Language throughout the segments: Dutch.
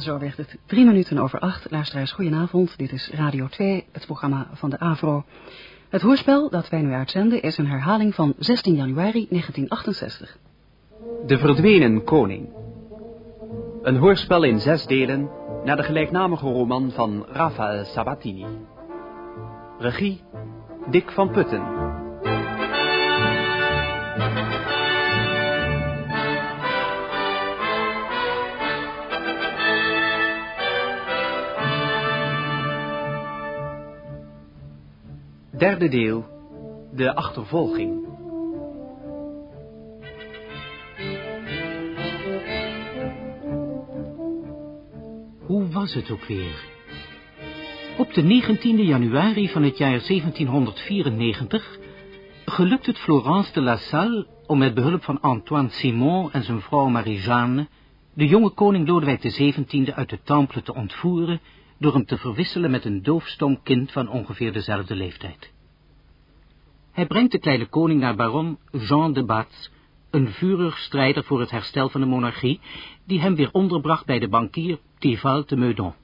Zo werd het drie minuten over acht. Luisteraars, goedenavond. Dit is Radio 2, het programma van de AVRO. Het hoorspel dat wij nu uitzenden is een herhaling van 16 januari 1968. De verdwenen koning. Een hoorspel in zes delen naar de gelijknamige roman van Rafael Sabatini. Regie Dick van Putten. Derde deel, de achtervolging. Hoe was het ook weer? Op de 19e januari van het jaar 1794 gelukt het Florence de La Salle om met behulp van Antoine Simon en zijn vrouw Marie-Jeanne de jonge koning Lodewijk XVII uit de Temple te ontvoeren door hem te verwisselen met een doofstom kind van ongeveer dezelfde leeftijd. Hij brengt de kleine koning naar baron Jean de Batz, een vurig strijder voor het herstel van de monarchie, die hem weer onderbracht bij de bankier Thival de Meudon.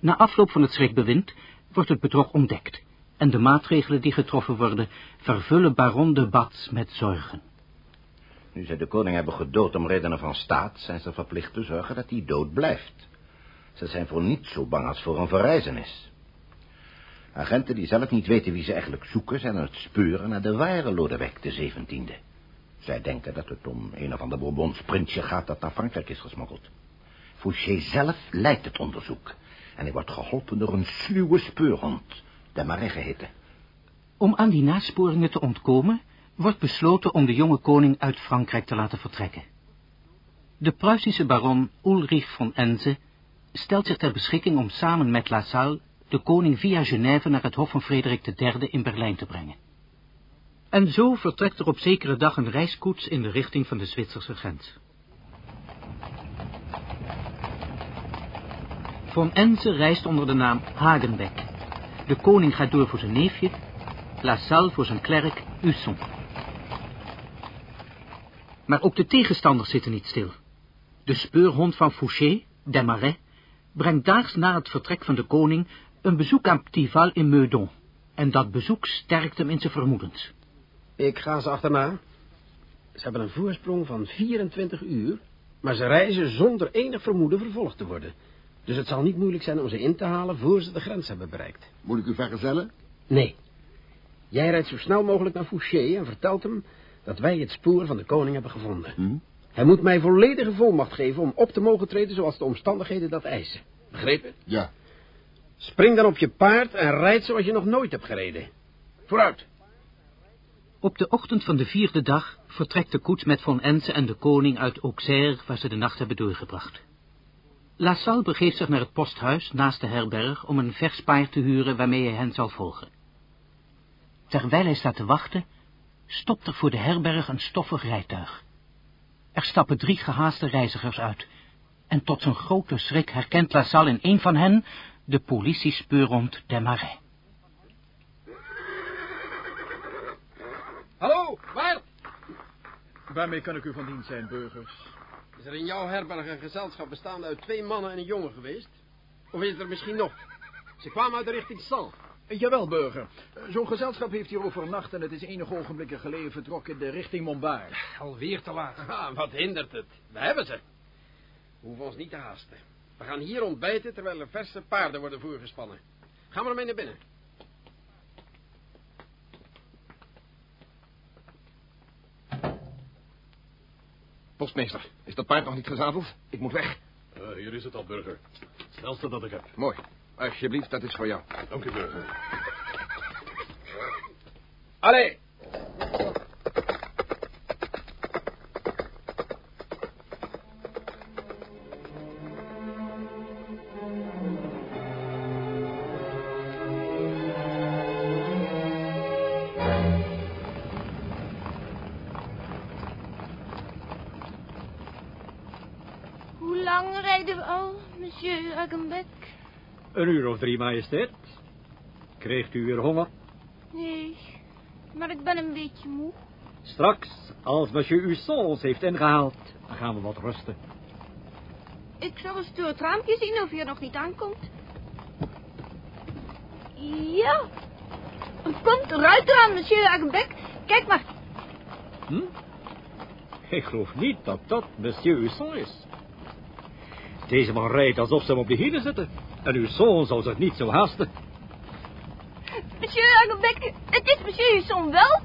Na afloop van het schrikbewind wordt het bedrog ontdekt, en de maatregelen die getroffen worden vervullen baron de Batz met zorgen. Nu zij de koning hebben gedood om redenen van staat, zijn ze verplicht te zorgen dat hij dood blijft. Ze zijn voor niets zo bang als voor een verrijzenis. Agenten die zelf niet weten wie ze eigenlijk zoeken... zijn aan het speuren naar de ware Lodewijk de zeventiende. Zij denken dat het om een of ander Bourbons prinsje gaat... dat naar Frankrijk is gesmokkeld. Fouché zelf leidt het onderzoek. En hij wordt geholpen door een sluwe speurhond, de Marais geheten. Om aan die nasporingen te ontkomen... wordt besloten om de jonge koning uit Frankrijk te laten vertrekken. De Pruisische baron Ulrich von Enze stelt zich ter beschikking om samen met La Salle de koning via Genève naar het hof van Frederik III in Berlijn te brengen. En zo vertrekt er op zekere dag een reiskoets in de richting van de Zwitserse grens. Von Enze reist onder de naam Hagenbeck. De koning gaat door voor zijn neefje, La Salle voor zijn klerk Husson. Maar ook de tegenstanders zitten niet stil. De speurhond van Fouché, Desmarais, brengt daags na het vertrek van de koning een bezoek aan Ptival in Meudon. En dat bezoek sterkt hem in zijn vermoedens. Ik ga ze achterna. Ze hebben een voorsprong van 24 uur, maar ze reizen zonder enig vermoeden vervolgd te worden. Dus het zal niet moeilijk zijn om ze in te halen voor ze de grens hebben bereikt. Moet ik u vergezellen? Nee. Jij rijdt zo snel mogelijk naar Fouché en vertelt hem dat wij het spoor van de koning hebben gevonden. Hm? Hij moet mij volledige volmacht geven om op te mogen treden zoals de omstandigheden dat eisen. Begrepen? Ja. Spring dan op je paard en rijd zoals je nog nooit hebt gereden. Vooruit. Op de ochtend van de vierde dag vertrekt de koets met Von Ense en de koning uit Auxerre, waar ze de nacht hebben doorgebracht. La Salle begeeft zich naar het posthuis naast de herberg om een vers paard te huren waarmee hij hen zal volgen. Terwijl hij staat te wachten, stopt er voor de herberg een stoffig rijtuig. Er stappen drie gehaaste reizigers uit, en tot zijn grote schrik herkent La Salle in een van hen de politiespeurhond Desmarais. Hallo, waar? Waarmee kan ik u van dienst zijn, burgers? Is er in jouw herberg een gezelschap bestaande uit twee mannen en een jongen geweest? Of is het er misschien nog? Ze kwamen uit de richting Sal. Jawel, burger. Zo'n gezelschap heeft hier overnacht en het is enige ogenblikken geleden vertrokken in de richting Montbard. Alweer te laat. Ah, wat hindert het? We hebben ze. We hoeven ons niet te haasten. We gaan hier ontbijten terwijl er verse paarden worden voorgespannen. Gaan we ermee naar binnen. Postmeester, is dat paard nog niet gezadeld? Ik moet weg. Uh, hier is het al, burger. Het snelste dat ik heb. Mooi. Alsjeblieft, dat is voor jou. Dank u, burger. Allee. Een uur of drie, majesteit. Kreegt u weer honger? Nee, maar ik ben een beetje moe. Straks, als monsieur Husson ons heeft ingehaald, dan gaan we wat rusten. Ik zal eens door het raampje zien of je er nog niet aankomt. Ja. Er komt een ruiter aan, monsieur Agenbeck. Kijk maar. Hm? Ik geloof niet dat dat monsieur Husson is. Deze man rijdt alsof ze hem op de hielen zitten. En uw zoon zal zich niet zo haasten. Monsieur Agenbeck, het is monsieur Husson wel.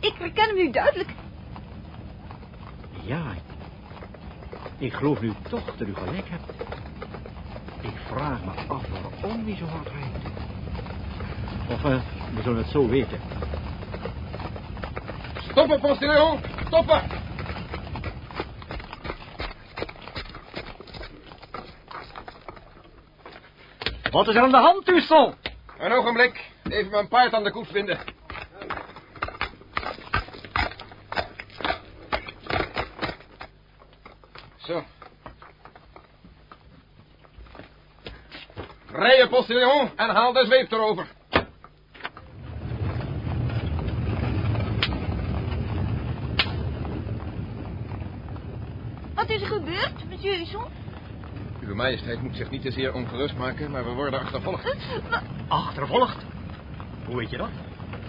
Ik herken hem nu duidelijk. Ja, ik geloof nu toch dat u gelijk hebt. Ik vraag me af waarom hij zo hard rijdt. Of uh, we zullen het zo weten. Stoppen, postillon! Stoppen! Wat is er aan de hand, Husson? Een ogenblik. Even mijn paard aan de koets vinden. Zo. Rijden, postillon, en haal de zweep erover. Wat is er gebeurd, monsieur Husson? Uw majesteit moet zich niet te zeer ongerust maken, maar we worden achtervolgd. Achtervolgd? Hoe weet je dat?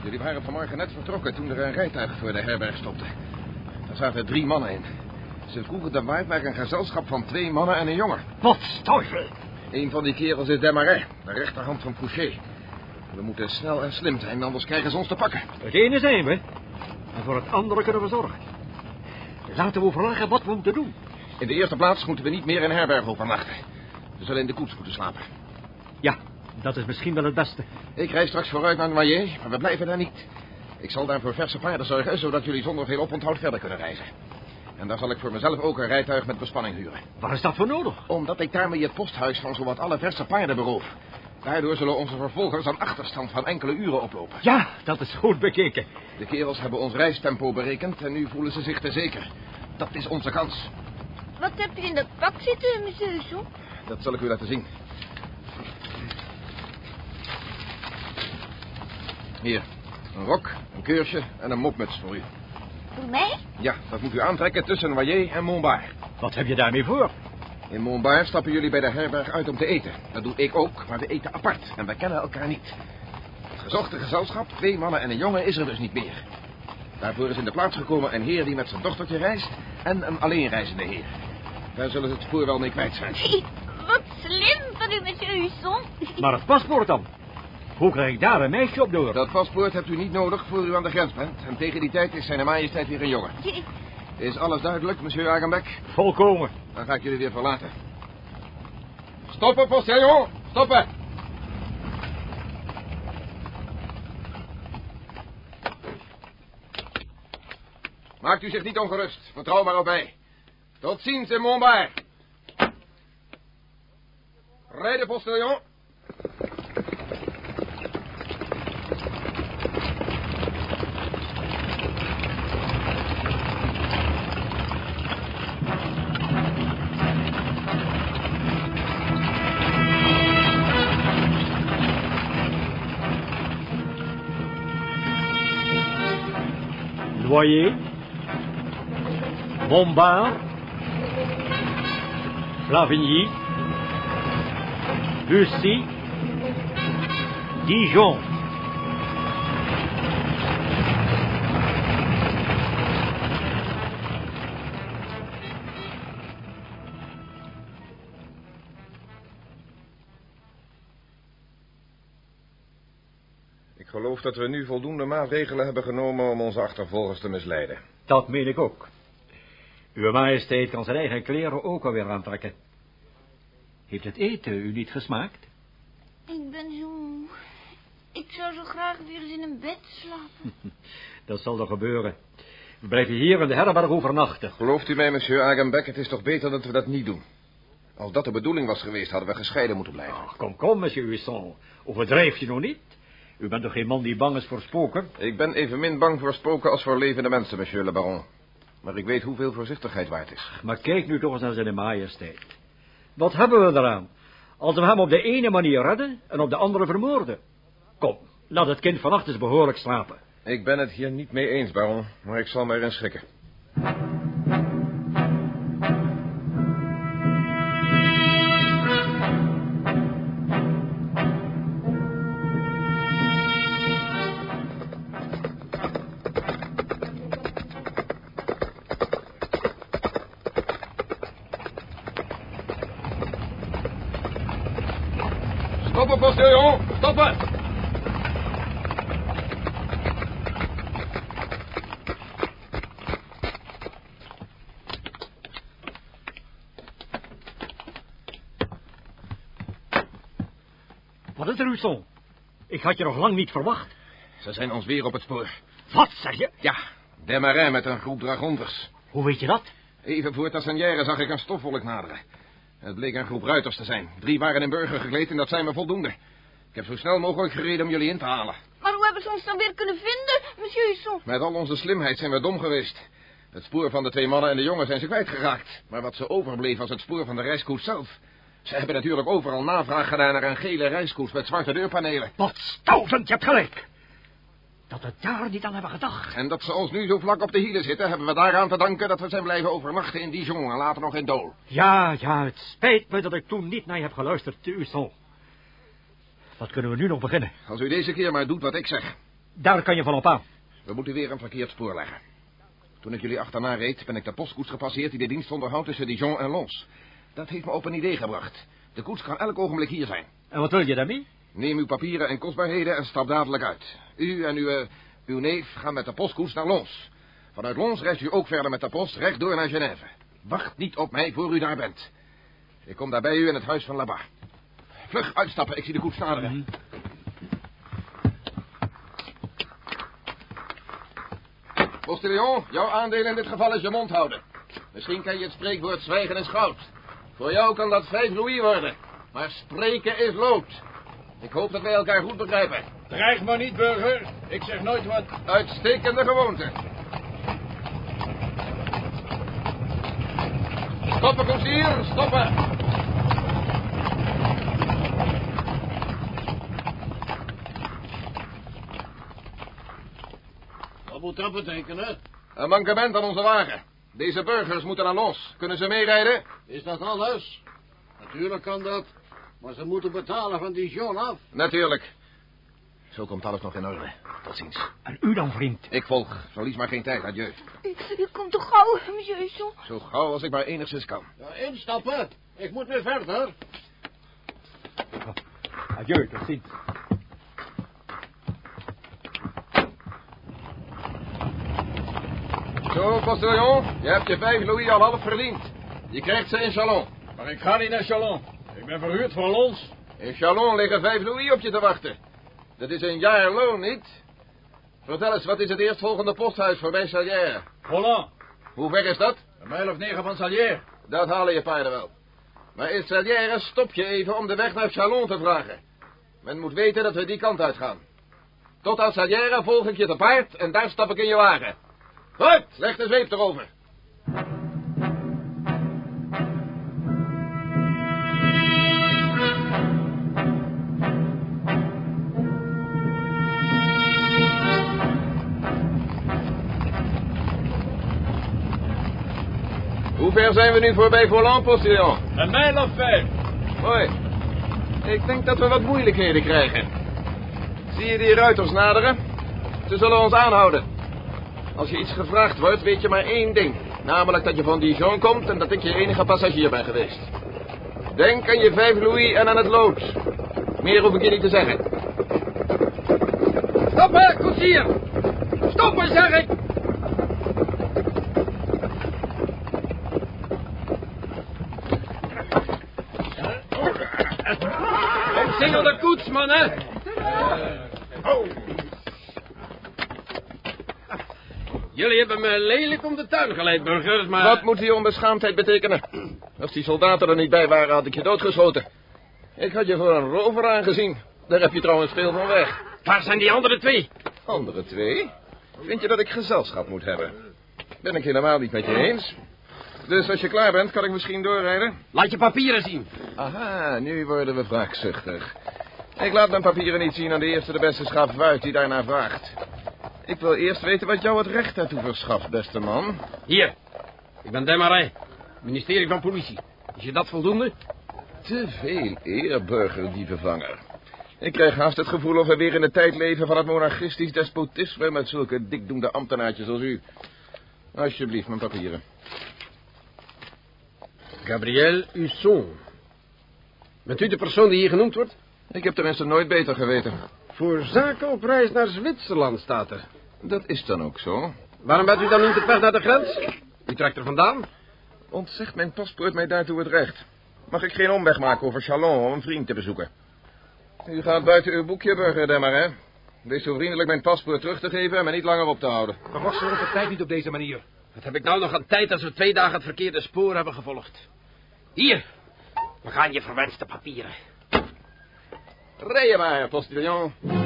Jullie waren vanmorgen net vertrokken toen er een rijtuig voor de herberg stopte. Daar zaten drie mannen in. Ze vroegen de waard naar een gezelschap van twee mannen en een jongen. Wat stuivel! Een van die kerels is Desmarais, de rechterhand van Couché. We moeten snel en slim zijn, anders krijgen ze ons te pakken. Het ene zijn we. En voor het andere kunnen we zorgen. Laten we overleggen wat we moeten doen. In de eerste plaats moeten we niet meer in herberg overnachten. We zullen in de koets moeten slapen. Ja, dat is misschien wel het beste. Ik rijd straks vooruit naar Noyer, maar we blijven daar niet. Ik zal daar voor verse paarden zorgen, zodat jullie zonder veel oponthoud verder kunnen reizen. En daar zal ik voor mezelf ook een rijtuig met bespanning huren. Waar is dat voor nodig? Omdat ik daarmee het posthuis van zowat alle verse paarden beroof. Daardoor zullen onze vervolgers een achterstand van enkele uren oplopen. Ja, dat is goed bekeken. De kerels hebben ons reistempo berekend en nu voelen ze zich te zeker. Dat is onze kans. Wat hebt u in dat pak zitten, monsieur Husson? Dat zal ik u laten zien. Hier, een rok, een keursje en een mopmuts voor u. Voor mij? Ja, dat moet u aantrekken tussen Noyer en Montbard. Wat heb je daarmee voor? In Montbard stappen jullie bij de herberg uit om te eten. Dat doe ik ook, maar we eten apart en we kennen elkaar niet. Het gezochte gezelschap, twee mannen en een jongen, is er dus niet meer. Daarvoor is in de plaats gekomen een heer die met zijn dochtertje reist... en een alleenreizende heer. Daar zullen ze het spoor wel mee kwijt zijn. Wat slim van u, monsieur Husson. Maar het paspoort dan? Hoe krijg ik daar een meisje op door? Dat paspoort hebt u niet nodig voor u aan de grens bent. En tegen die tijd is zijn majesteit weer een jongen. Is alles duidelijk, monsieur Agenbeck? Volkomen. Dan ga ik jullie weer verlaten. Stoppen, postillon! Stoppen! Maakt u zich niet ongerust. Vertrouw maar op mij. Tot ziens in Montbard. Rijden, postillon. Noyer, Montbard, Flavigny, Bussy, Dijon. Ik geloof dat we nu voldoende maatregelen hebben genomen om onze achtervolgers te misleiden. Dat meen ik ook. Uw majesteit kan zijn eigen kleren ook alweer aantrekken. Heeft het eten u niet gesmaakt? Ik ben zo moe. Ik zou zo graag weer eens in een bed slapen. Dat zal er gebeuren. We blijven hier in de herberg overnachten. Gelooft u mij, monsieur Agenbeck, het is toch beter dat we dat niet doen. Als dat de bedoeling was geweest, hadden we gescheiden moeten blijven. Ach, kom, kom, monsieur Husson. Overdrijf je nog niet? U bent toch geen man die bang is voor spoken? Ik ben evenmin bang voor spoken als voor levende mensen, monsieur le baron. Maar ik weet hoeveel voorzichtigheid waard is. Maar kijk nu toch eens naar zijn majesteit. Wat hebben we eraan? Als we hem op de ene manier redden en op de andere vermoorden. Kom, laat het kind vannacht eens behoorlijk slapen. Ik ben het hier niet mee eens, baron, maar ik zal me erin schikken. Ik had je nog lang niet verwacht. Ze zijn ons weer op het spoor. Wat, zeg je? Ja, Demarin met een groep dragonders. Hoe weet je dat? Even voor Tassanière zag ik een stofwolk naderen. Het bleek een groep ruiters te zijn. Drie waren in burger gekleed en dat zijn me voldoende. Ik heb zo snel mogelijk gereden om jullie in te halen. Maar hoe hebben ze ons dan weer kunnen vinden, monsieur Husson? Met al onze slimheid zijn we dom geweest. Het spoor van de twee mannen en de jongen zijn ze kwijtgeraakt. Maar wat ze overbleef was het spoor van de reiskoets zelf. Ze hebben natuurlijk overal navraag gedaan naar een gele reiskoets met zwarte deurpanelen. Wat stoutend, je hebt gelijk. Dat we daar niet aan hebben gedacht. En dat ze ons nu zo vlak op de hielen zitten, hebben we daaraan te danken dat we zijn blijven overnachten in Dijon en later nog in Dole. Ja, ja, het spijt me dat ik toen niet naar je heb geluisterd, Husson. Wat kunnen we nu nog beginnen? Als u deze keer maar doet wat ik zeg. Daar kan je van op aan. We moeten weer een verkeerd spoor leggen. Toen ik jullie achterna reed, ben ik de postkoets gepasseerd die de dienst onderhoudt tussen Dijon en Lons. Dat heeft me op een idee gebracht. De koets kan elk ogenblik hier zijn. En wat wil je daarmee? Neem uw papieren en kostbaarheden en stap dadelijk uit. U en uw, eh, uw neef gaan met de postkoets naar Lons. Vanuit Lons reist u ook verder met de post rechtdoor naar Genève. Wacht niet op mij voor u daar bent. Ik kom daar bij u in het huis van Labar. Vlug uitstappen, ik zie de koets naderen. Postillon, jouw aandeel in dit geval is je mond houden. Misschien ken je het spreekwoord zwijgen is goud. Voor jou kan dat vijf louis worden. Maar spreken is lood. Ik hoop dat wij elkaar goed begrijpen. Dreig maar niet, burger. Ik zeg nooit wat. Uitstekende gewoonte. Stoppen, koetsier, stoppen. Wat moet dat betekenen? Een mankement aan onze wagen. Deze burgers moeten naar los. Kunnen ze meerijden? Is dat alles? Natuurlijk kan dat. Maar ze moeten betalen van Dijon af. Natuurlijk. Zo komt alles nog in orde. Tot ziens. En u dan, vriend? Ik volg. Verlies maar geen tijd. Adieu. U, u komt toch gauw, monsieur Husson? Zo gauw als ik maar enigszins kan. Ja, instappen. Ik moet weer verder. Adieu, tot ziens. Zo, postillon. Je hebt je vijf louis al half verdiend. Je krijgt ze in Chalon. Maar ik ga niet naar Chalon. Ik ben verhuurd voor Lons. In Chalon liggen vijf louis op je te wachten. Dat is een jaar loon, niet? Vertel eens, wat is het eerstvolgende posthuis voorbij Salière? Holland. Hoe ver is dat? Een mijl of negen van Salier. Dat halen je paarden wel. Maar in Salière stop je even om de weg naar Chalon te vragen. Men moet weten dat we die kant uitgaan. Tot aan Salière volg ik je te paard en daar stap ik in je wagen. Goed, leg de zweep erover. Hoe ver zijn we nu voorbij Volant, postillon? Een mijl of vijf. Mooi. Ik denk dat we wat moeilijkheden krijgen. Zie je die ruiters naderen? Ze zullen ons aanhouden. Als je iets gevraagd wordt, weet je maar één ding. Namelijk dat je van Dijon komt en dat ik je enige passagier ben geweest. Denk aan je vijf louis en aan het lood. Meer hoef ik je niet te zeggen. Stoppen, koetsier! Stoppen, zeg ik! Omsingel de koets, mannen. Jullie hebben me lelijk om de tuin geleid, burgers, maar... Wat moet die onbeschaamdheid betekenen? Als die soldaten er niet bij waren, had ik je doodgeschoten. Ik had je voor een rover aangezien. Daar heb je trouwens veel van weg. Waar zijn die andere twee? Andere twee? Vind je dat ik gezelschap moet hebben? Ben ik helemaal niet met je eens. Dus als je klaar bent, kan ik misschien doorrijden? Laat je papieren zien. Aha, nu worden we wraakzuchtig. Ik laat mijn papieren niet zien aan de eerste de beste schavuit die daarna vraagt. Ik wil eerst weten wat jou het recht daartoe verschaft, beste man. Hier. Ik ben Demarij. Ministerie van Politie. Is je dat voldoende? Te veel eer, burgerdievenvanger. Ik krijg haast het gevoel of we weer in de tijd leven van het monarchistisch despotisme met zulke dikdoende ambtenaartjes als u. Alsjeblieft, mijn papieren. Gabriel Husson. Bent u de persoon die hier genoemd wordt? Ik heb tenminste nooit beter geweten. Voor zaken op reis naar Zwitserland staat er. Dat is dan ook zo. Waarom bent u dan niet op weg naar de grens? U trekt er vandaan? Ontzegt mijn paspoort mij daartoe het recht. Mag ik geen omweg maken over Chalon om een vriend te bezoeken? U gaat buiten uw boekje, burger Demmer, hè? Wees zo vriendelijk mijn paspoort terug te geven en me niet langer op te houden. Maar wacht de tijd niet op deze manier. Wat heb ik nou nog aan tijd als we twee dagen het verkeerde spoor hebben gevolgd? Hier, we gaan je verwenste papieren. Rij je maar, postillon.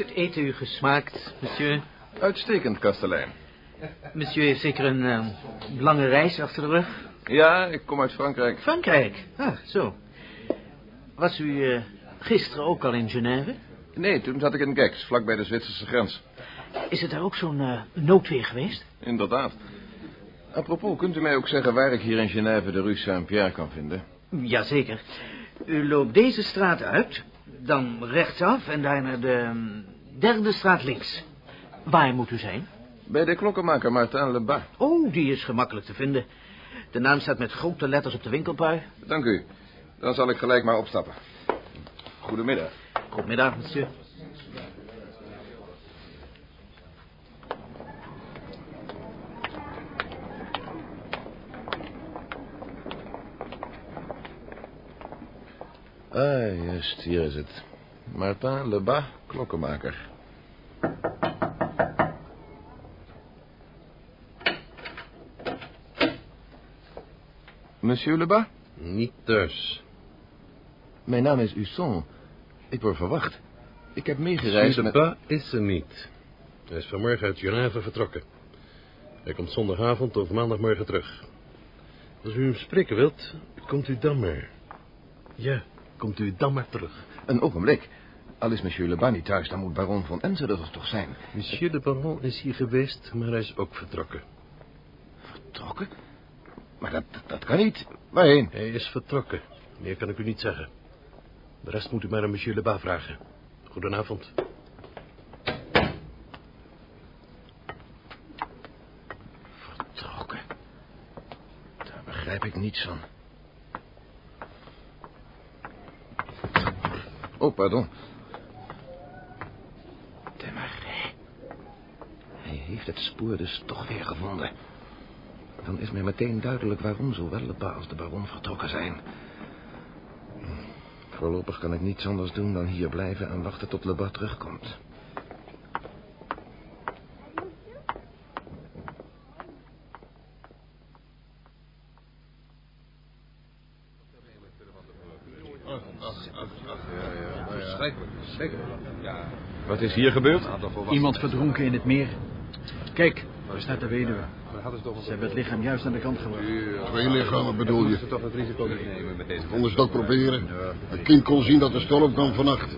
Het eten u gesmaakt, monsieur? Uitstekend, kastelein. Monsieur heeft zeker een eh, lange reis achter de rug. Ja, ik kom uit Frankrijk. Frankrijk? Ah, zo. Was u eh, gisteren ook al in Genève? Nee, toen zat ik in Gex, vlak bij de Zwitserse grens. Is het daar ook zo'n eh, noodweer geweest? Inderdaad. Apropos, kunt u mij ook zeggen waar ik hier in Genève de Rue Saint-Pierre kan vinden? Jazeker. U loopt deze straat uit, dan rechtsaf en daarna de mm, derde straat links. Waar moet u zijn? Bij de klokkenmaker Martin Lebas. Oh, die is gemakkelijk te vinden. De naam staat met grote letters op de winkelpui. Dank u. Dan zal ik gelijk maar opstappen. Goedemiddag. Goedemiddag, monsieur. Ah, juist, hier is het. Martin Lebas, klokkenmaker. Monsieur Lebas? Niet thuis. Mijn naam is Usson. Ik word verwacht. Ik heb meegereisd met... Lebas is er niet. Hij is vanmorgen uit Genève vertrokken. Hij komt zondagavond of maandagmorgen terug. Als u hem spreken wilt, komt u dan maar. Ja, komt u dan maar terug. Een ogenblik. Al is monsieur Lebas niet thuis, dan moet baron van Enze er toch zijn. Monsieur de Baron is hier geweest, maar hij is ook vertrokken. Vertrokken? Maar dat, dat, dat kan niet. Waarheen? Hij is vertrokken. Meer kan ik u niet zeggen. De rest moet u maar aan monsieur Lebas vragen. Goedenavond. Vertrokken? Daar begrijp ik niets van. Oh, pardon. Demaré. Hij heeft het spoor dus toch weer gevonden. Dan is mij meteen duidelijk waarom zowel Lebas als de baron vertrokken zijn. Voorlopig kan ik niets anders doen dan hier blijven en wachten tot Lebas terugkomt. Wat is hier gebeurd? Iemand verdronken in het meer. Kijk, daar staat de weduwe. Ze hebben het lichaam juist aan de kant gebracht. Twee lichamen bedoel je? toch het risico niet nemen met deze... Konden ze het ook proberen? Het kind kon zien dat de storm kwam vannacht.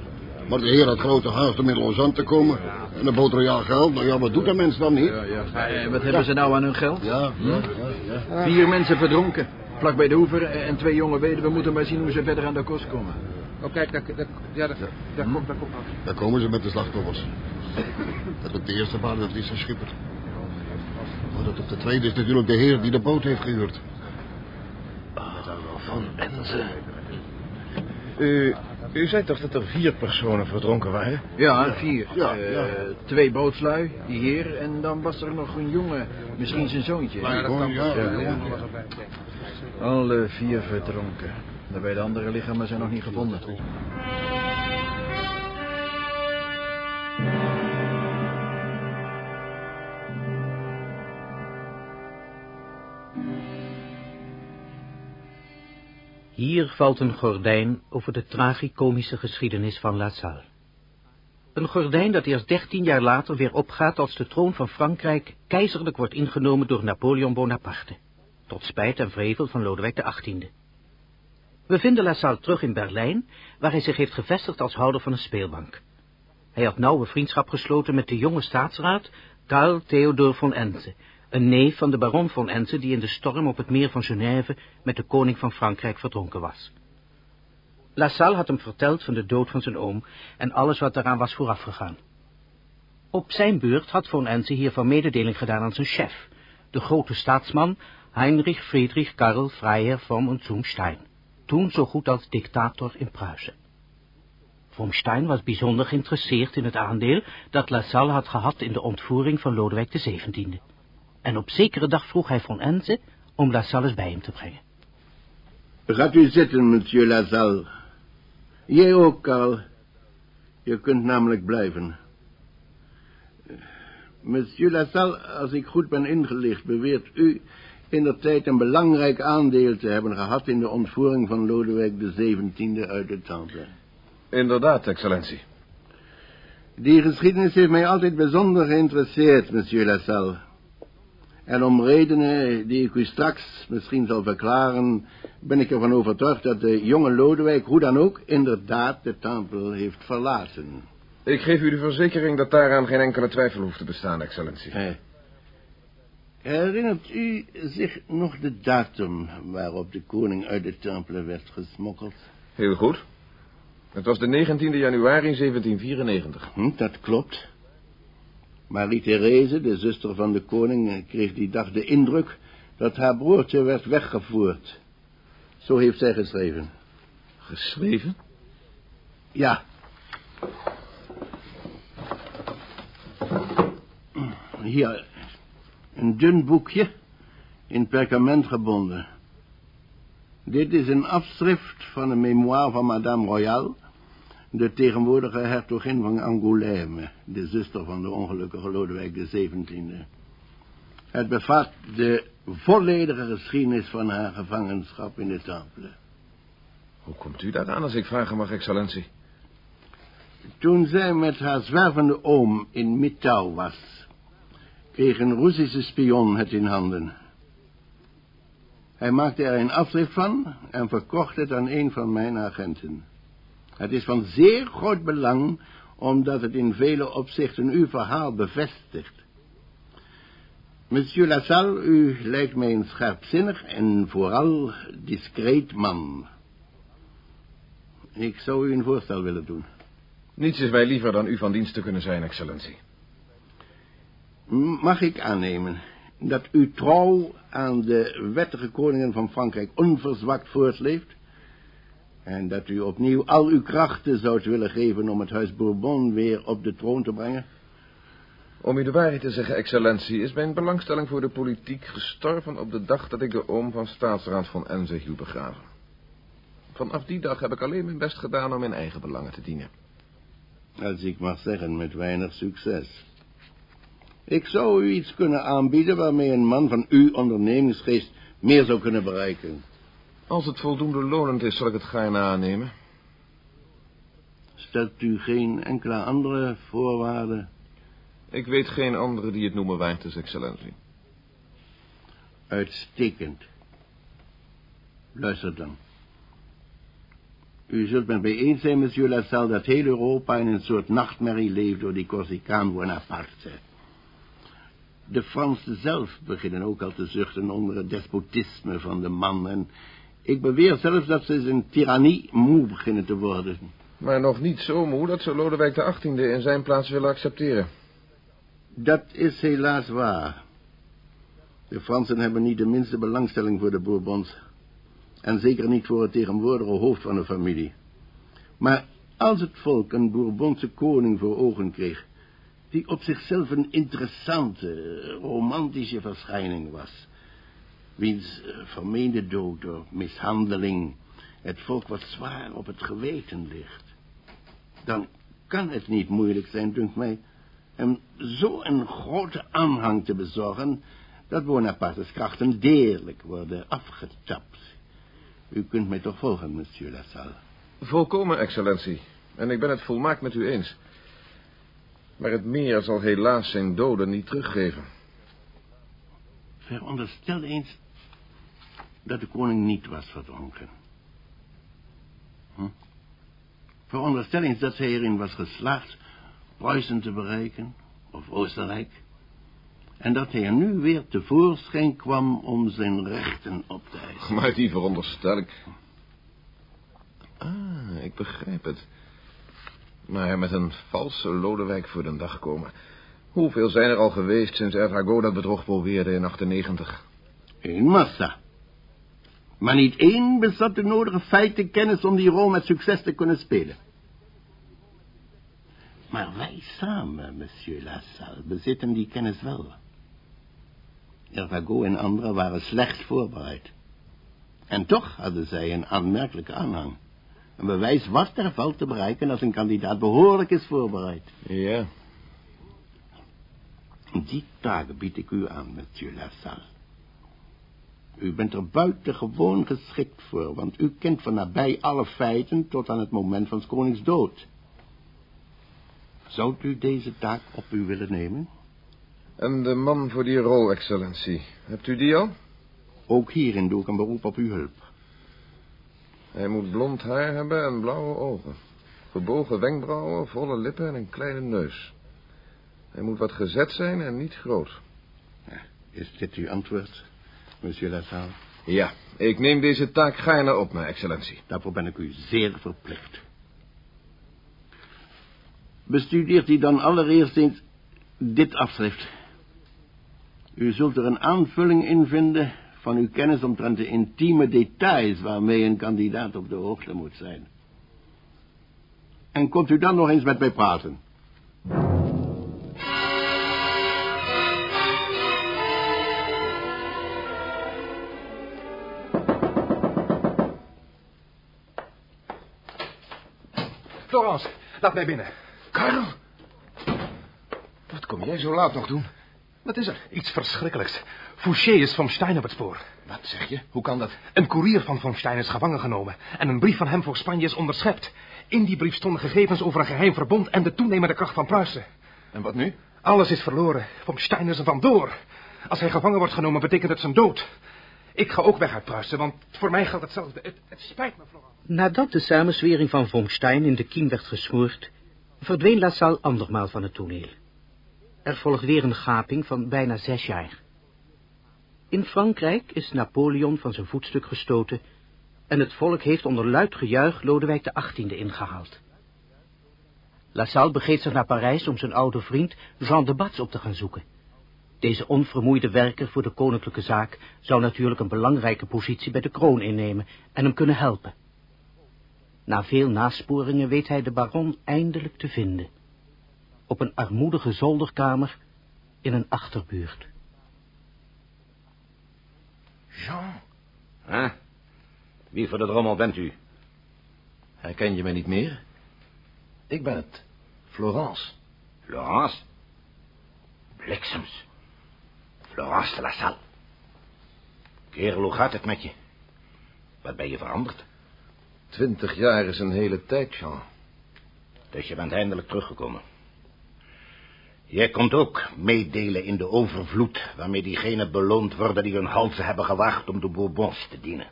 Maar de heer had grote haast om in ons aan te komen. En een boot royaal geld. Nou ja, wat doet dat mens dan niet? Eh, wat hebben ze nou aan hun geld? Ja, ja, ja. Vier mensen verdronken. Vlak bij de oever en twee jonge weduwen moeten maar zien hoe ze verder aan de kost komen. Oh, kijk, daar, daar, ja, daar, daar komt, daar komt Daar komen ze met de slachtoffers. Dat op de eerste baan, dat is een schipper. Maar dat op de tweede is natuurlijk de heer die de boot heeft gehuurd. Van Enze. U, u zei toch dat er vier personen verdronken waren? Ja, vier. Ja, Eh, ja. Twee bootslui, die heer, en dan was er nog een jongen, misschien zijn zoontje. Ja, ja, ja. Alle vier verdronken. De beide andere lichamen zijn nog niet gevonden. Hier valt een gordijn over de tragicomische geschiedenis van La Salle. Een gordijn dat eerst dertien jaar later weer opgaat als de troon van Frankrijk keizerlijk wordt ingenomen door Napoleon Bonaparte, tot spijt en vrevel van Lodewijk XVIII. We vinden La Salle terug in Berlijn, waar hij zich heeft gevestigd als houder van een speelbank. Hij had nauwe vriendschap gesloten met de jonge staatsraad Karl Theodor von Enze, een neef van de baron von Enze die in de storm op het meer van Genève met de koning van Frankrijk verdronken was. La Salle had hem verteld van de dood van zijn oom en alles wat eraan was voorafgegaan. Op zijn beurt had von Ense hiervan mededeling gedaan aan zijn chef, de grote staatsman Heinrich Friedrich Karl Freiherr von und zum Stein, toen zo goed als dictator in Pruisen. Von was bijzonder geïnteresseerd in het aandeel dat La Salle had gehad in de ontvoering van Lodewijk XVII. En op zekere dag vroeg hij von Ense om La Salle bij hem te brengen. Gaat u zitten, monsieur Lasalle. Jij ook, Karl. Je kunt namelijk blijven. Monsieur Lasalle, als ik goed ben ingelicht, beweert u in de tijd een belangrijk aandeel te hebben gehad in de ontvoering van Lodewijk XVII uit de Temple. Inderdaad, excellentie. Die geschiedenis heeft mij altijd bijzonder geïnteresseerd, monsieur Lasalle. En om redenen die ik u straks misschien zal verklaren, ben ik ervan overtuigd dat de jonge Lodewijk, hoe dan ook, inderdaad de tempel heeft verlaten. Ik geef u de verzekering dat daaraan geen enkele twijfel hoeft te bestaan, excellentie. Eh. Herinnert u zich nog de datum waarop de koning uit de tempel werd gesmokkeld? Heel goed. Het was de 19e januari 1794. Hm, dat klopt. Marie-Therese, de zuster van de koning, kreeg die dag de indruk dat haar broertje werd weggevoerd. Zo heeft zij geschreven. Geschreven? Ja. Hier, een dun boekje, in perkament gebonden. Dit is een afschrift van een memoire van Madame Royale, de tegenwoordige hertogin van Angoulême, de zuster van de ongelukkige Lodewijk XVII. Het bevat de volledige geschiedenis van haar gevangenschap in de Temple. Hoe komt u daaraan, als ik vragen mag, excellentie? Toen zij met haar zwervende oom in Mittau was, kreeg een Russische spion het in handen. Hij maakte er een afschrift van en verkocht het aan een van mijn agenten. Het is van zeer groot belang, omdat het in vele opzichten uw verhaal bevestigt. Monsieur Lassalle, u lijkt mij een scherpzinnig en vooral discreet man. Ik zou u een voorstel willen doen. Niets is mij liever dan u van dienst te kunnen zijn, excellentie. Mag ik aannemen dat u trouw aan de wettige koningen van Frankrijk onverzwakt voortleeft? En dat u opnieuw al uw krachten zou willen geven om het huis Bourbon weer op de troon te brengen? Om u de waarheid te zeggen, excellentie, is mijn belangstelling voor de politiek gestorven op de dag dat ik de oom van staatsraad van Enze hielp begraven. Vanaf die dag heb ik alleen mijn best gedaan om mijn eigen belangen te dienen. Als ik mag zeggen, met weinig succes. Ik zou u iets kunnen aanbieden waarmee een man van uw ondernemingsgeest meer zou kunnen bereiken. Als het voldoende lonend is, zal ik het gaarne aannemen. Stelt u geen enkele andere voorwaarden? Ik weet geen andere die het noemen waard is, excellentie. Uitstekend. Luister dan. U zult met mij eens zijn, monsieur Lassalle, dat heel Europa in een soort nachtmerrie leeft door die Corsicaan Bonaparte. De Fransen zelf beginnen ook al te zuchten onder het despotisme van de man en ik beweer zelfs dat ze zijn tirannie moe beginnen te worden. Maar nog niet zo moe dat ze Lodewijk XVIII in zijn plaats willen accepteren. Dat is helaas waar. De Fransen hebben niet de minste belangstelling voor de Bourbons. En zeker niet voor het tegenwoordige hoofd van de familie. Maar als het volk een Bourbonse koning voor ogen kreeg... die op zichzelf een interessante, romantische verschijning was... wiens eh, vermeende dood door mishandeling... het volk wat zwaar op het geweten ligt... dan kan het niet moeilijk zijn, dunkt mij... hem zo'n grote aanhang te bezorgen... dat Bonaparte's krachten deerlijk worden afgetapt... U kunt mij toch volgen, monsieur Lassalle? Volkomen, excellentie. En ik ben het volmaakt met u eens. Maar het meer zal helaas zijn doden niet teruggeven. Veronderstel eens dat de koning niet was verdronken. Hm? Veronderstel eens dat hij erin was geslaagd Pruisen te bereiken, of Oostenrijk, en dat hij er nu weer tevoorschijn kwam om zijn rechten op te eisen. Maar die veronderstel ik. Ah, ik begrijp het. Maar met een valse Lodewijk voor de dag komen. Hoeveel zijn er al geweest sinds Erdrago dat bedrog probeerde in 98? Een massa. Maar niet één bezat de nodige feitenkennis om die rol met succes te kunnen spelen. Maar wij samen, monsieur Lassalle, bezitten die kennis wel. Ervago en anderen waren slecht voorbereid. En toch hadden zij een aanmerkelijke aanhang. Een bewijs wat er valt te bereiken als een kandidaat behoorlijk is voorbereid. Ja. Die taak bied ik u aan, monsieur Lassalle. U bent er buitengewoon geschikt voor, want u kent van nabij alle feiten tot aan het moment van konings dood. Zou u deze taak op u willen nemen? En de man voor die rol, excellentie. Hebt u die al? Ook hierin doe ik een beroep op uw hulp. Hij moet blond haar hebben en blauwe ogen. Gebogen wenkbrauwen, volle lippen en een kleine neus. Hij moet wat gezet zijn en niet groot. Ja, is dit uw antwoord, monsieur Lassalle? Ja, ik neem deze taak gaarne op me, excellentie. Daarvoor ben ik u zeer verplicht. Bestudeert u dan allereerst eens dit afschrift. U zult er een aanvulling in vinden van uw kennis omtrent de intieme details waarmee een kandidaat op de hoogte moet zijn. En komt u dan nog eens met mij praten? Florence, laat mij binnen. Karel? Wat kom jij zo laat nog doen? Wat is er? Iets verschrikkelijks. Fouché is Von Stein op het spoor. Wat zeg je? Hoe kan dat? Een koerier van Von Stein is gevangen genomen... en een brief van hem voor Spanje is onderschept. In die brief stonden gegevens over een geheim verbond... en de toenemende kracht van Pruisen. En wat nu? Alles is verloren. Von Stein is er vandoor. Als hij gevangen wordt genomen, betekent het zijn dood. Ik ga ook weg uit Pruisen, want voor mij geldt hetzelfde. Het, het spijt me, Florence. Nadat de samenzwering van Von Stein in de kiem werd gesmoord... verdween Lassalle andermaal van het toneel. Er volgt weer een gaping van bijna zes jaar. In Frankrijk is Napoleon van zijn voetstuk gestoten... en het volk heeft onder luid gejuich Lodewijk XVIII ingehaald. Lassalle begeeft zich naar Parijs om zijn oude vriend Jean de Bats op te gaan zoeken. Deze onvermoeide werker voor de koninklijke zaak zou natuurlijk een belangrijke positie bij de kroon innemen en hem kunnen helpen. Na veel nasporingen weet hij de baron eindelijk te vinden. Op een armoedige zolderkamer in een achterbuurt. Jean? Huh? Wie voor de drommel bent u? Herken je mij niet meer? Ik ben het. Florence. Florence? Bliksems. Florence de la Salle. Kerel, hoe gaat het met je? Wat ben je veranderd? Twintig jaar is een hele tijd, Jean. Dus je bent eindelijk teruggekomen. Jij komt ook meedelen in de overvloed... waarmee diegenen beloond worden die hun halzen hebben gewaagd... om de Bourbons te dienen.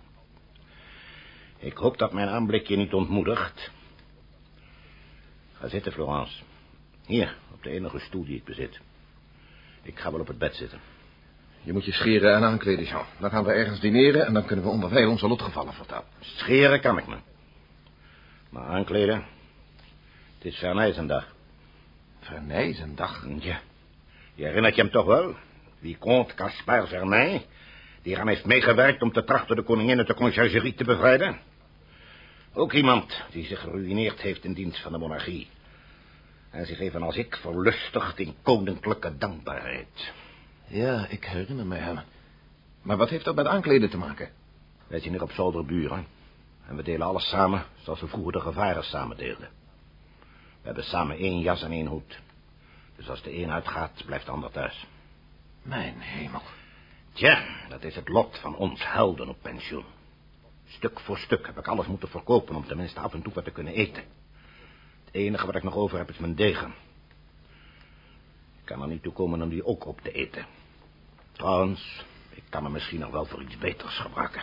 Ik hoop dat mijn aanblik je niet ontmoedigt. Ga zitten, Florence. Hier, op de enige stoel die ik bezit. Ik ga wel op het bed zitten. Je moet je scheren en aankleden, Jean. Dan gaan we ergens dineren en dan kunnen we onderwijl onze lotgevallen vertellen. Scheren kan ik me. Maar aankleden... Het is vernijzendag. Vernijzendag? Ja. Je herinnert je hem toch wel? Vicomte Caspar Vernij... die eraan heeft meegewerkt om te trachten de koningin uit de conciergerie te bevrijden. Ook iemand die zich geruïneerd heeft in dienst van de monarchie. En zich evenals ik verlustigt in koninklijke dankbaarheid. Ja, ik herinner me hem. Maar wat heeft dat met aankleden te maken? Wij zijn hier op zolder buren. En we delen alles samen zoals we vroeger de gevaren samen deelden. We hebben samen één jas en één hoed. Dus als de een uitgaat, blijft de ander thuis. Mijn hemel. Tja, dat is het lot van ons helden op pensioen. Stuk voor stuk heb ik alles moeten verkopen om tenminste af en toe wat te kunnen eten. Het enige wat ik nog over heb is mijn degen. Ik kan er niet toe komen om die ook op te eten. Trouwens, ik kan me misschien nog wel voor iets beters gebruiken.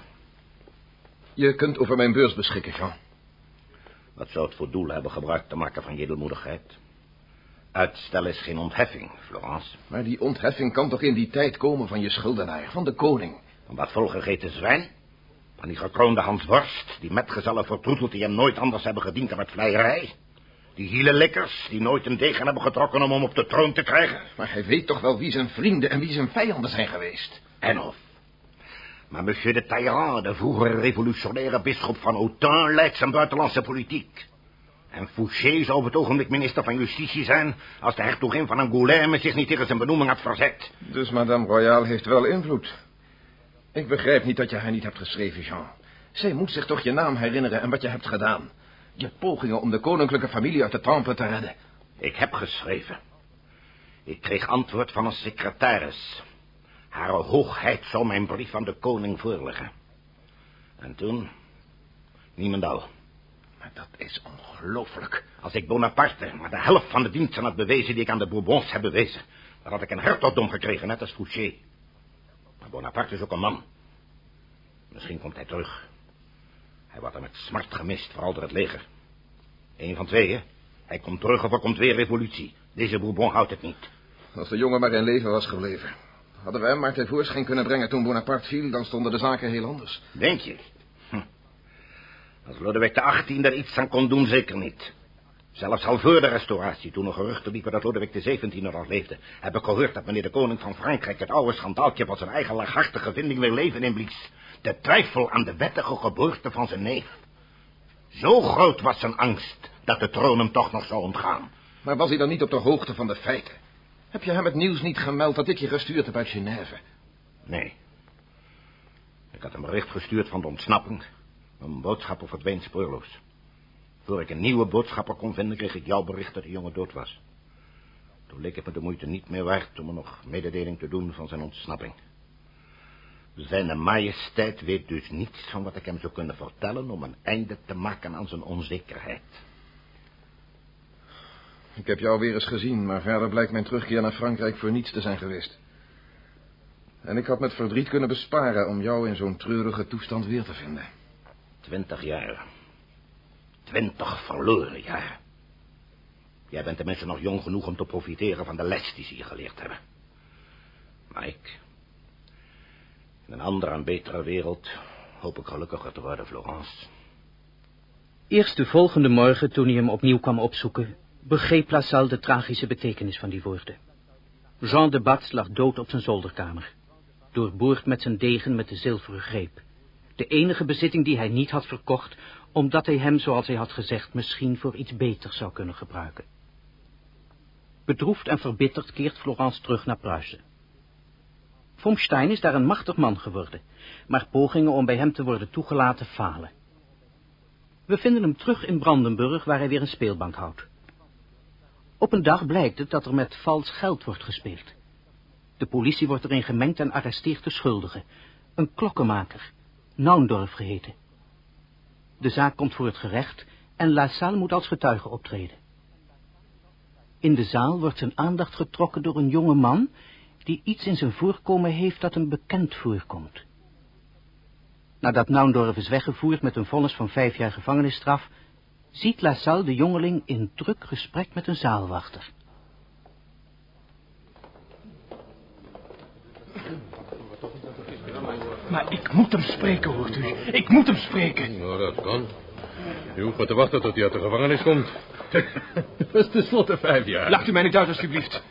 Je kunt over mijn beurs beschikken, Jean. Wat zou het voor doel hebben gebruik te maken van jedelmoedigheid? Uitstel is geen ontheffing, Florence. Maar die ontheffing kan toch in die tijd komen van je schuldenaar, van de koning? Van dat volgegeten zwijn? Van die gekroonde Hans Worst, die metgezellen vertroetelt die hem nooit anders hebben gediend dan met vleierij. Die hielenlikkers, die nooit een degen hebben getrokken om hem op de troon te krijgen. Maar hij weet toch wel wie zijn vrienden en wie zijn vijanden zijn geweest. En of. Maar monsieur de Talleyrand, de vroegere revolutionaire bisschop van Autun, leidt zijn buitenlandse politiek. En Fouché zou op het ogenblik minister van Justitie zijn... als de hertogin van Angoulême zich niet tegen zijn benoeming had verzet. Dus Madame Royale heeft wel invloed. Ik begrijp niet dat je haar niet hebt geschreven, Jean. Zij moet zich toch je naam herinneren en wat je hebt gedaan. Je pogingen om de koninklijke familie uit de Temple te redden. Ik heb geschreven. Ik kreeg antwoord van een secretaris. Hare hoogheid zou mijn brief aan de koning voorleggen. En toen... Niemendal. Maar dat is ongelooflijk. Als ik Bonaparte maar de helft van de diensten had bewezen die ik aan de Bourbons heb bewezen... dan had ik een hertogdom gekregen, net als Fouché. Maar Bonaparte is ook een man. Misschien komt hij terug. Hij wordt er met smart gemist, vooral door het leger. Eén van tweeën. Hij komt terug of er komt weer revolutie. Deze Bourbon houdt het niet. Als de jongen maar in leven was gebleven. Hadden we hem maar tevoorschijn kunnen brengen toen Bonaparte viel... dan stonden de zaken heel anders. Denk je? Hm. Als Lodewijk de XVIII er iets aan kon doen, zeker niet. Zelfs al voor de restauratie, toen er geruchten liepen dat Lodewijk de XVII er nog leefde... heb ik gehoord dat meneer de koning van Frankrijk... het oude schandaaltje van zijn eigen laaghartige vinding weer leven inblies. De twijfel aan de wettige geboorte van zijn neef. Zo groot was zijn angst dat de troon hem toch nog zou ontgaan. Maar was hij dan niet op de hoogte van de feiten? Heb je hem het nieuws niet gemeld dat ik je gestuurd heb uit Genève? Nee. Ik had een bericht gestuurd van de ontsnapping. Een boodschapper verdween spoorloos. Voor ik een nieuwe boodschapper kon vinden, kreeg ik jouw bericht dat de jongen dood was. Toen leek het me de moeite niet meer waard om me nog mededeling te doen van zijn ontsnapping. Zijn majesteit weet dus niets van wat ik hem zou kunnen vertellen om een einde te maken aan zijn onzekerheid. Ik heb jou weer eens gezien, maar verder blijkt mijn terugkeer naar Frankrijk voor niets te zijn geweest. En ik had met verdriet kunnen besparen om jou in zo'n treurige toestand weer te vinden. Twintig jaar. Twintig verloren jaar. Jij bent tenminste nog jong genoeg om te profiteren van de les die ze je geleerd hebben. Maar ik... In een andere en betere wereld hoop ik gelukkiger te worden, Florence. Eerst de volgende morgen, toen hij hem opnieuw kwam opzoeken, begreep Lassalle de tragische betekenis van die woorden. Jean de Bats lag dood op zijn zolderkamer, doorboord met zijn degen met de zilveren greep. De enige bezitting die hij niet had verkocht, omdat hij hem, zoals hij had gezegd, misschien voor iets beters zou kunnen gebruiken. Bedroefd en verbitterd keert Florence terug naar Pruisen. Vom Stein is daar een machtig man geworden, maar pogingen om bij hem te worden toegelaten falen. We vinden hem terug in Brandenburg, waar hij weer een speelbank houdt. Op een dag blijkt het dat er met vals geld wordt gespeeld. De politie wordt erin gemengd en arresteert de schuldige, een klokkenmaker, Naundorf geheten. De zaak komt voor het gerecht en La Salle moet als getuige optreden. In de zaal wordt zijn aandacht getrokken door een jonge man die iets in zijn voorkomen heeft dat hem bekend voorkomt. Nadat Naundorf is weggevoerd met een vonnis van vijf jaar gevangenisstraf, ziet La Salle de jongeling in druk gesprek met een zaalwachter. Maar ik moet hem spreken, hoort u. Ik moet hem spreken. Nou, dat kan. Je hoeft maar te wachten tot hij uit de gevangenis komt. Dat is tenslotte vijf jaar. Lacht u mij niet uit, alsjeblieft.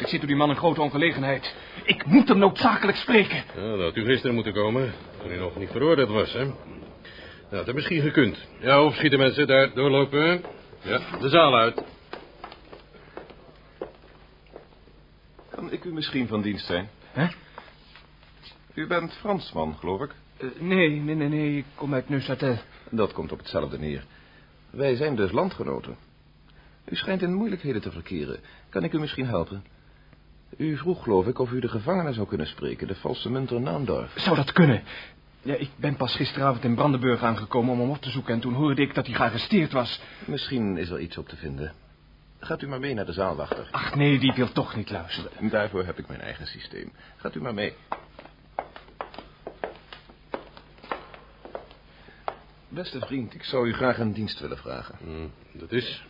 Ik zit door die man in grote ongelegenheid. Ik moet hem noodzakelijk spreken. Ja, dat had u gisteren moeten komen, toen hij nog niet veroordeeld was, hè? Nou, dat had misschien gekund. Ja, opschieten mensen, daar, doorlopen. Ja, de zaal uit. Kan ik u misschien van dienst zijn? Hè? U bent Fransman, geloof ik. Uh, nee, nee, nee, nee, ik kom uit Neuchâtel. Dat komt op hetzelfde neer. Wij zijn dus landgenoten. U schijnt in moeilijkheden te verkeren. Kan ik u misschien helpen? U vroeg, geloof ik, of u de gevangene zou kunnen spreken, de valse munter Naandorf. Zou dat kunnen? Ja, ik ben pas gisteravond in Brandenburg aangekomen om hem op te zoeken... en toen hoorde ik dat hij gearresteerd was. Misschien is er iets op te vinden. Gaat u maar mee naar de zaalwachter. Ach nee, die wil toch niet luisteren. En daarvoor heb ik mijn eigen systeem. Gaat u maar mee. Beste vriend, ik zou u graag een dienst willen vragen. Mm, dat is?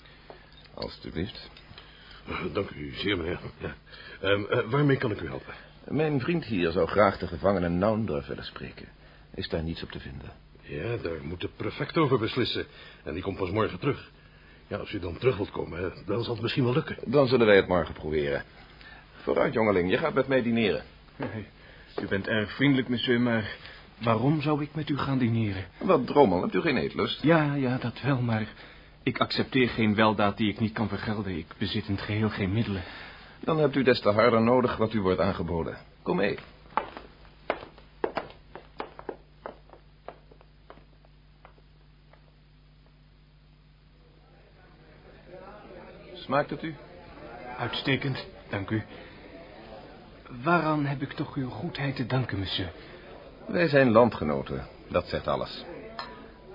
Alsjeblieft. Dank u zeer, meneer. Ja. Um, uh, waarmee kan ik u helpen? Mijn vriend hier zou graag de gevangene Naundorf willen spreken. Is daar niets op te vinden. Ja, daar moet de prefect over beslissen. En die komt pas morgen terug. Ja, als u dan terug wilt komen, dan zal het misschien wel lukken. Dan zullen wij het morgen proberen. Vooruit, jongeling, je gaat met mij dineren. U bent erg vriendelijk, monsieur, maar waarom zou ik met u gaan dineren? Wat drommel, hebt u geen eetlust? Ja, ja, dat wel, maar ik accepteer geen weldaad die ik niet kan vergelden. Ik bezit in het geheel geen middelen. Dan hebt u des te harder nodig wat u wordt aangeboden. Kom mee. Smaakt het u? Uitstekend, dank u. Waaraan heb ik toch uw goedheid te danken, monsieur? Wij zijn landgenoten, dat zegt alles.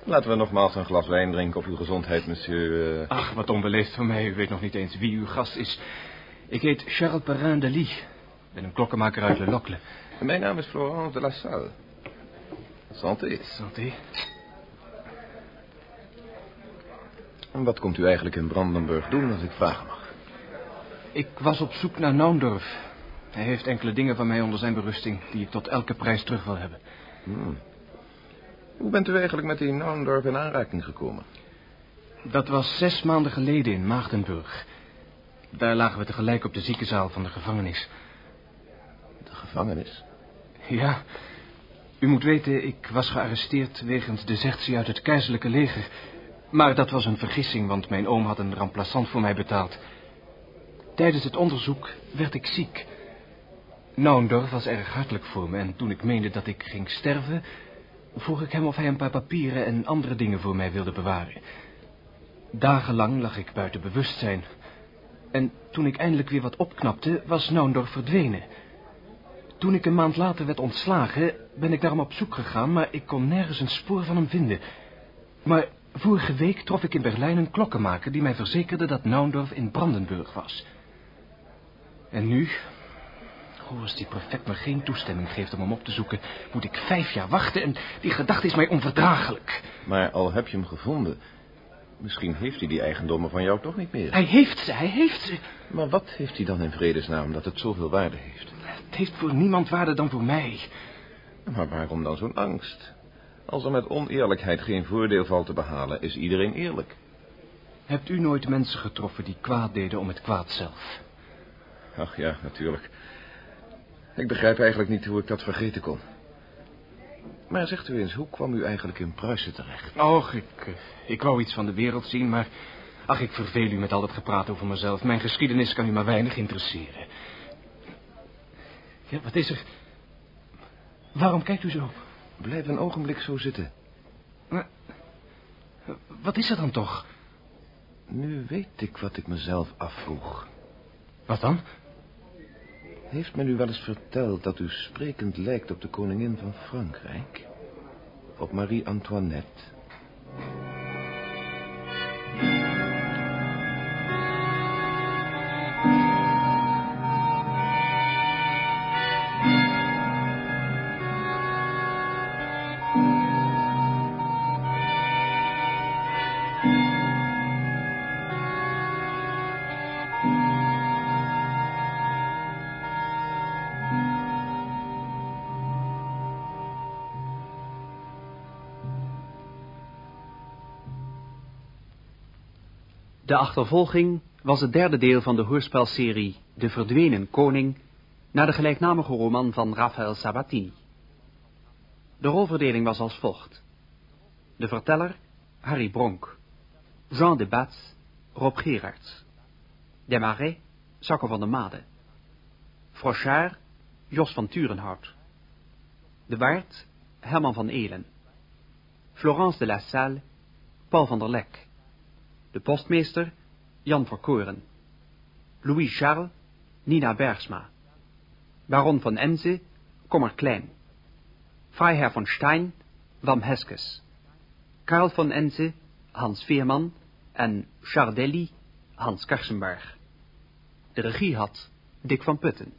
Laten we nogmaals een glas wijn drinken op uw gezondheid, monsieur... eh. Ach, wat onbeleefd van mij. U weet nog niet eens wie uw gast is. Ik heet Charles Perrin de. Ik ben een klokkenmaker uit Le Locle. Mijn naam is Florence de La Salle. Santé. Santé. En wat komt u eigenlijk in Brandenburg doen, als ik vragen mag? Ik was op zoek naar Naundorf. Hij heeft enkele dingen van mij onder zijn berusting... die ik tot elke prijs terug wil hebben. Hmm. Hoe bent u eigenlijk met die Naundorf in aanraking gekomen? Dat was zes maanden geleden in Maagdenburg. Daar lagen we tegelijk op de ziekenzaal van de gevangenis. De gevangenis? Ja. U moet weten, ik was gearresteerd wegens desertie uit het keizerlijke leger. Maar dat was een vergissing, want mijn oom had een remplaçant voor mij betaald. Tijdens het onderzoek werd ik ziek. Naundorf was erg hartelijk voor me en toen ik meende dat ik ging sterven... vroeg ik hem of hij een paar papieren en andere dingen voor mij wilde bewaren. Dagenlang lag ik buiten bewustzijn. En toen ik eindelijk weer wat opknapte, was Naundorf verdwenen. Toen ik een maand later werd ontslagen, ben ik daarom op zoek gegaan... maar ik kon nergens een spoor van hem vinden. Maar vorige week trof ik in Berlijn een klokkenmaker... die mij verzekerde dat Naundorf in Brandenburg was. En nu, Oh, als die prefect me geen toestemming geeft om hem op te zoeken... moet ik vijf jaar wachten en die gedachte is mij onverdraaglijk. Maar al heb je hem gevonden... misschien heeft hij die eigendommen van jou toch niet meer. Hij heeft ze, hij heeft ze. Maar wat heeft hij dan in vredesnaam dat het zoveel waarde heeft? Het heeft voor niemand waarde dan voor mij. Maar waarom dan zo'n angst? Als er met oneerlijkheid geen voordeel valt te behalen, is iedereen eerlijk. Hebt u nooit mensen getroffen die kwaad deden om het kwaad zelf? Ach ja, natuurlijk. Ik begrijp eigenlijk niet hoe ik dat vergeten kon. Maar zegt u eens, hoe kwam u eigenlijk in Pruisen terecht? Och, ik, eh, ik wou iets van de wereld zien, maar... Ach, ik verveel u met al dat gepraat over mezelf. Mijn geschiedenis kan u maar weinig interesseren. Ja, wat is er? Waarom kijkt u zo? Blijf een ogenblik zo zitten. Maar, wat is er dan toch? Nu weet ik wat ik mezelf afvroeg. Wat dan? Heeft men u wel eens verteld dat u sprekend lijkt op de koningin van Frankrijk? Op Marie-Antoinette? De achtervolging was het derde deel van de hoorspelserie De Verdwenen Koning, naar de gelijknamige roman van Raphaël Sabatini. De rolverdeling was als volgt. De verteller, Harry Bronk. Jean de Bats, Rob Gerards. Desmarais, Sacco van der Made. Frochard, Jos van Turenhout. De Waard, Herman van Elen. Florence de la Salle, Paul van der Lek. De postmeester, Jan Verkoren. Louis Charles, Nina Bergsma. Baron van Enze, Kommer Klein. Freiherr von Stein, Wam Heskes. Karl van Enze, Hans Veerman en Chardelli, Hans Karsenberg. De regie had Dick van Putten.